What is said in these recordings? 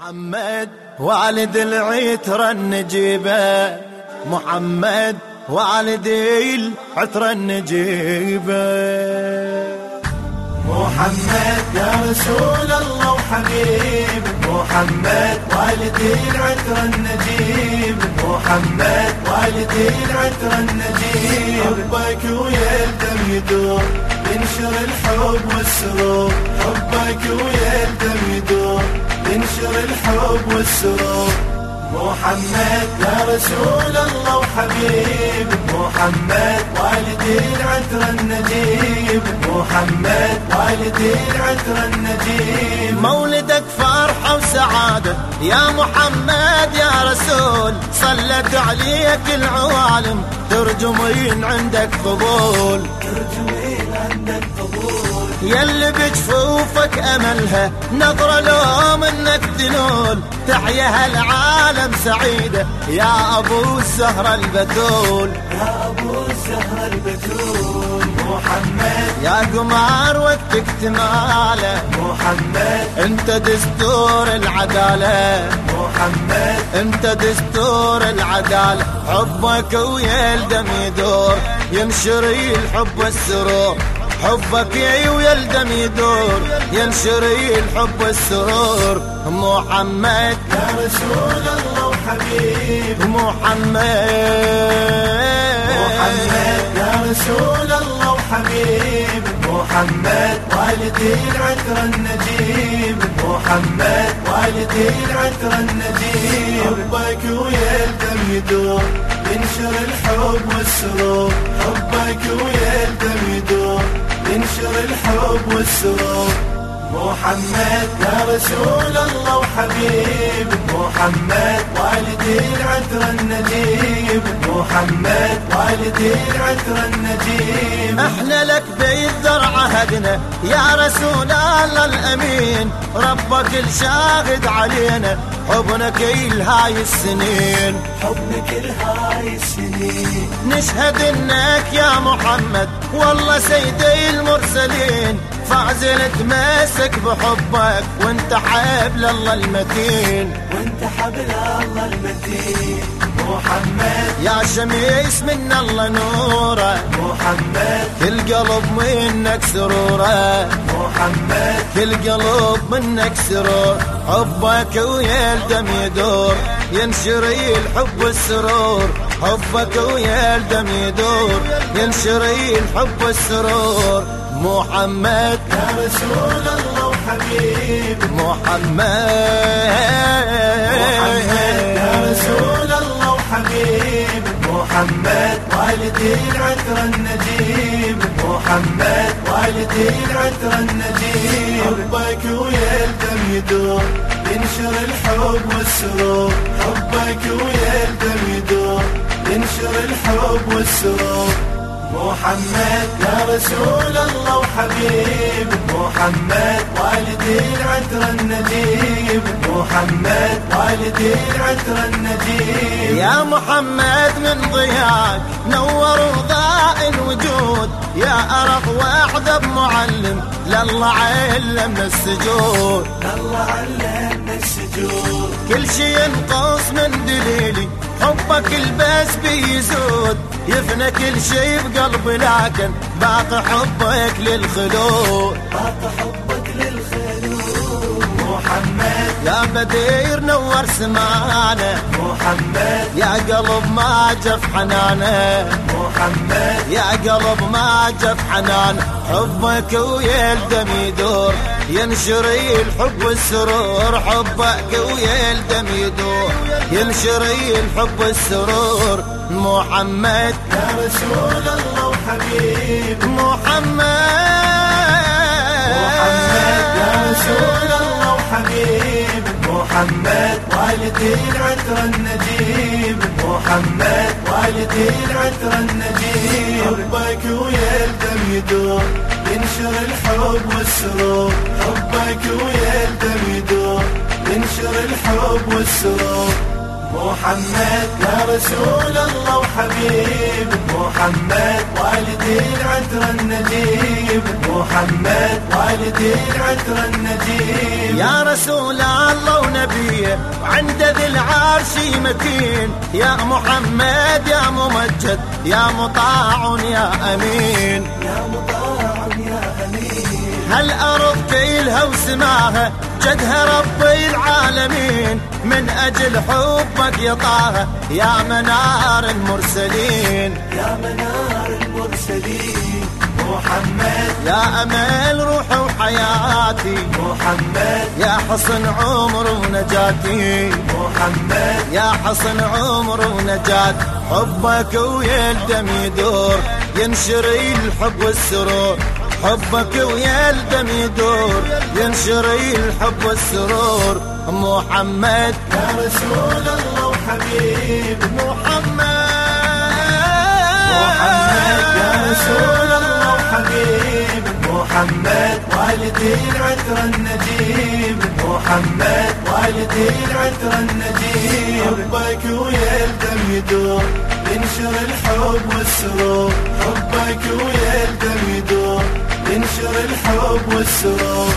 محمد والد العترة النجيبة. محمد والد العترة النجيبة. محمد يا رسول الله وحبيب محمد والدي العترة النجيب. محمد والدي العترة النجيب. حبك ويا الدم يدور ينشر الحب والسرور. حبك ويا الدم يدور ينشر الحب والسرور. محمد يا رسول الله وحبيب. محمد والدي العترة النجيب. محمد والدي العترة النجيب. مولدك فرحة وسعادة. يا محمد يا رسول. صلت عليك العوالم. ترجمين عندك فضول ترجمين يلي بجفوفك أملها نظرة لو منك تنول. تحيا هالعالم سعيدة يا أبو الزهرة البتول. يا أبو الزهرة البتول. محمد. يا قمار وقتك تماله. محمد. أنت دستور العدالة. محمد. أنت دستور العدالة. حبك ويا الدم يدور ينشري الحب والسرور. حبك يا ويا الدم يدور ينشري الحب والسرور. محمد. يا رسول الله وحبيب محمد محمد يا رسول الله وحبيب محمد والدي العترة النجيب محمد والدي العترة النجيب حبك ويا الدم يدور ينشر الحب والسرور. حبك ويا الدم يدور. ينشر الحب والسرور. محمد يا رسول الله وحبيب. محمد والدي العترة النجيب محمد والدي العترة النجيب إحنا لك بالذرع عهدنا يا رسول الله الأمين. ربك الشاهد علينا حبنا كل هاي السنين. حبك الهاي السنين. نشهد إنك يا محمد والله سيدي المرسلين. فاعزل تمسك بحبك وانت حبل الله المتين. وانت حبل الله المتين. محمد. يا شميس من الله نوره. محمد. كل قلب منك سرورة. محمد. كل قلب منك سرور. حبك ويا الدم يدور. ينشري الحب والسرور. حبك ويا الدم يدور. ينشري الحب والسرور. محمد. يا رسول الله وحبيب محمد يا محمد رسول الله وحبيب محمد والدي العترة النجيب محمد والدي العترة النجيب حبك ويا الدم يدور ينشر الحب والسرور. حبك ويا الدم يدور ينشر الحب والسرور. محمد يا رسول الله وحبيب. محمد والدي العترة النجيب. محمد والدي العترة النجيب. يا محمد من ضياك نور وضاء الوجود يا أرق وأحدى معلم لله علمنا السجود. الله علمنا السجود. كل شي ينقص من دليلي حبك البس بيزود يفنى كل شي بقلبي لكن باقي حبك للخلود. باقي حبك للخلود. محمد. يا بدير نور سمعنا محمد. يا قلب ما جف حنانه. محمد. يا قلب ما جف حنان حبك ويا الدم يدور. ينشري الحب والسرور حبك ويا الدم يدور. ينشري الحب والسرور محمد. يا رسول الله وحبيب محمد. يا رسول محمد الله وحبيب محمد والدي العترة النجيب محمد والدي العترة النجيب حبك ويا الدم يدور. ينشر الحب والسرور. حبك ويا الدم يدور ينشر الحب والسرور. محمد يا رسول الله وحبيب. محمد والدي العتر النجيب. محمد والدي العتر النجيب. يا رسول الله ونبيه عند ذي العرش متين. يا محمد يا ممجد يا مطاع يا أمين. يا مطاع هالأرض كلها وسماها جدها ربي العالمين من أجل حبك يطاها يا منار المرسلين. يا منار المرسلين. محمد. يا أمل روحي وحياتي. محمد. يا حصن عمر ونجاتي. محمد. يا حصن عمر ونجات حبك ويا الدم يدور ينشري الحب والسرور. حبك ويا الدم يدور ينشري الحب والسرور. محمد. يا رسول الله وحبيب محمد. يا رسول الله وحبيب محمد. والدي العتر النجيب. محمد. والدي العتر النجيب. حبك ويا الدم يدور ينشر الحب والسرور. حبك ويا الدم يدور ينشر الحب والسرور.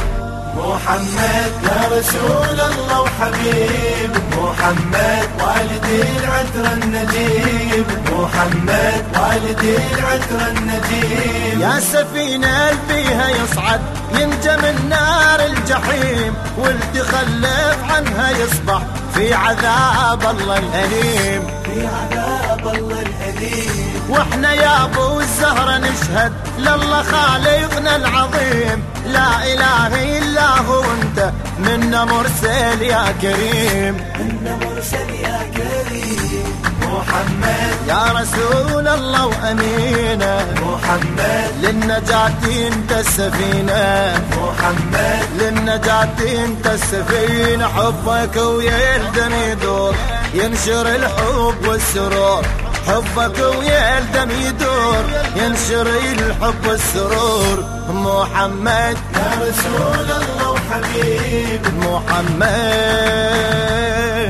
محمد يا رسول الله وحبيب. محمد والدي العتر النجيب. محمد والدي العتر النجيب. يا سفينة فيها يصعد ينجى من نار الجحيم. واللي تخلف عنها يصبح في عذاب الله الأليم. عذاب الله الأليم وإحنا يا ابو الزهرة نشهد لله خالقنا العظيم. لا إله إلا هو أنت منا مرسل يا كريم. إن مرسل يا كريم. محمد. يا رسول الله وامينه محمد. للنجاة أنت السفينة. محمد. للنجاة أنت السفينة حبك ويا الدم يدور ينشر الحب والسرور. حبك ويا الدم يدور ينشر الحب والسرور. محمد. يا رسول الله وحبيب. محمد.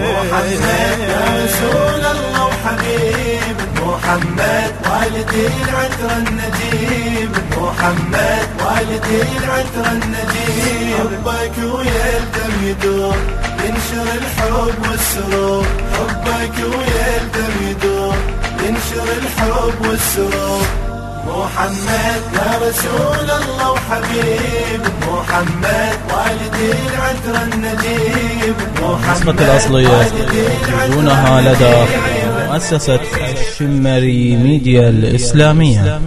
محمد. يا رسول الله وحبيب. محمد. والدي العتر النجيب. محمد. والدي العتر النجيب. حبك ويا الدم يدور ينشر الحب والسرور. حبك ويا الدم يدور. ينشر الحب والسرور. محمد يا رسول الله وحبيب. محمد والدي العتر النجيب محمد الأصلية. والدي العتر يجدونها لدى. مؤسسة الشمري ميديا الإسلامية.